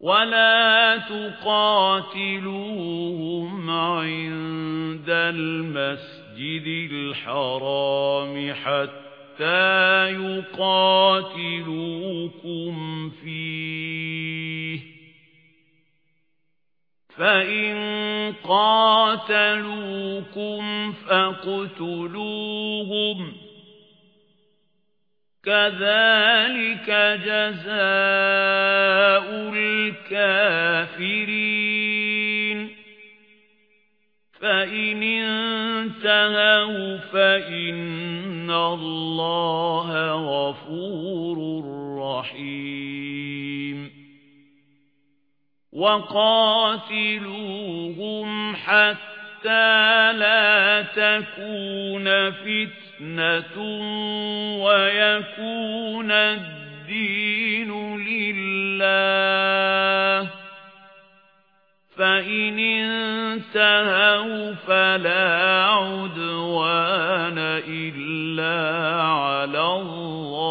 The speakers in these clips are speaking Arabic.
وَلَا تُقَاتِلُوهُمْ عِندَ الْمَسْجِدِ الْحَرَامِ حَتَّى يُقَاتِلُوكُمْ فِيهِ فَإِن قَاتَلُوكُمْ فَاقْتُلُوهُمْ كَذَلِكَ جَزَاءُ الْكَافِرِينَ. فَإِنِ انتهوا فَإِنَّ اللَّهَ غَفُورٌ رَّحِيمٌ. وَقَاتِلُوهُمْ حَتَّى لَا تَكُونَ فِتْنَةٌ وَيَكُونَ الدِّينُ لِلَّهِ فَإِنِ انتهوا فَلَا عُدْوَانَ إِلَّا عَلَى الظَّالِمِينَ.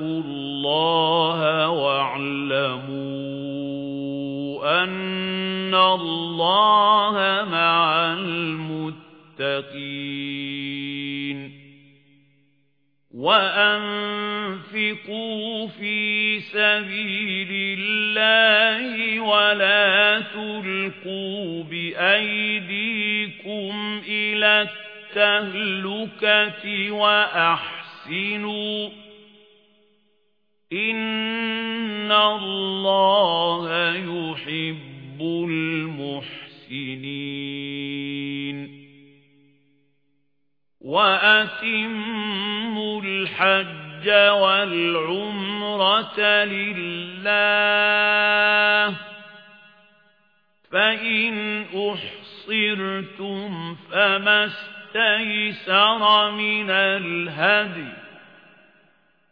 اللَّهَ وَاعْلَمُوا أَنَّ اللَّهَ مَعَ الْمُتَّقِينَ وَأَنفِقُوا فِي سَبِيلِ اللَّهِ وَلَا تُلْقُوا بِأَيْدِيكُمْ إِلَى التَّهْلُكَةِ وَأَحْسِنُوا إِنَّ اللَّهَ يُحِبُّ الْمُحْسِنِينَ وَأَتِمُّوا الْحَجَّ وَالْعُمْرَةَ لِلَّهِ فَإِنْ أُحْصِرْتُمْ فَمَا اسْتَيْسَرَ مِنَ الْهَدْيِ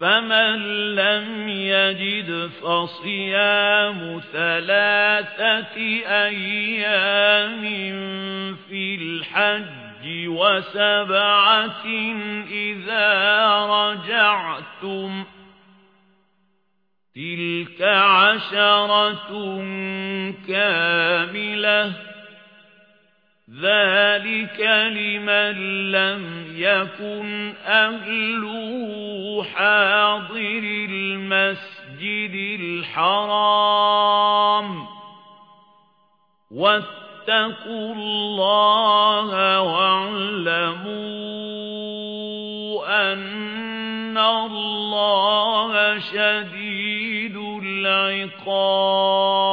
فَمَنْ لَمْ يَجِدْ فَصِيَامُ ثَلَاثَةِ أَيَّامٍ فِي الْحَجِّ وَسَبْعَةٍ إِذَا رَجَعْتُمْ تِلْكَ عَشَرَةٌ كَامِلَةٌ ذَلِكَ لِمَن لَّمْ يَكُنْ أَهْلُهُ حَاضِرِ الْمَسْجِدِ الْحَرَامِ وَاتَّقُوا اللَّهَ وَاعْلَمُوا أَنَّ اللَّهَ شَدِيدُ الْعِقَابِ